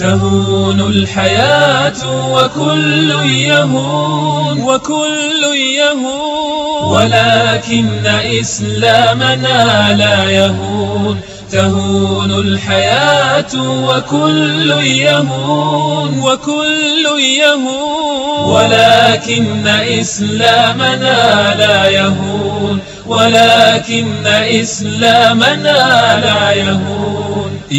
تهون الحياة وكل يهون. وكل يهون. ولكن إسلامنا لا يهون. تهون الحياة وكل يهون. وكل يهون. ولكن إسلامنا لا يهون. ولكن إسلامنا لا يهون.